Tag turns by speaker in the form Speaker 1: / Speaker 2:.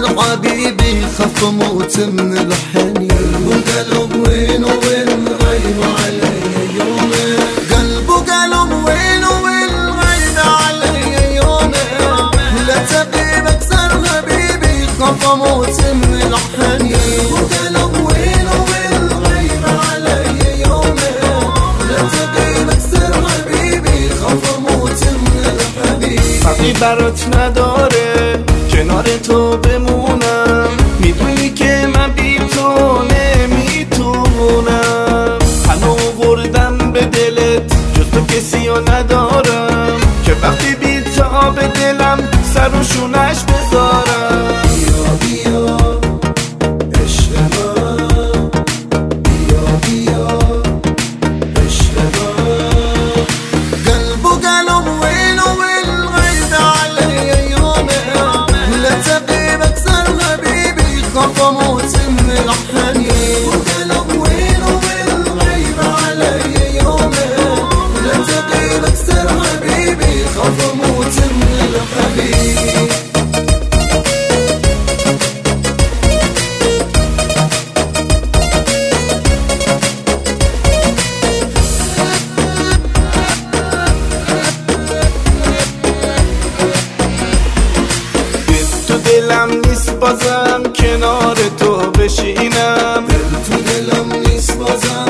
Speaker 1: أكثر حبيبي خف موت من الحنين. قلب وقلب وين وين غيب علي يومين. قلب وقلب وين وين علي يومين. لا تغيب أكثر حبيبي خف موت من الحنين. وقلب وين وين غيب علي يومين. لا تغيب أكثر حبيبي خف موت من الحبيب
Speaker 2: فرقی برات نداره کنار تو بمونم. می‌دونی که من بی تو نمی‌تونم. هنو وردم به دلت جز تو کسی رو ندارم. که وقتی بی تا به دلم سر و شونش بذارم نیست بازم کنار تو بشینم.
Speaker 1: تو دلم نیست بازم.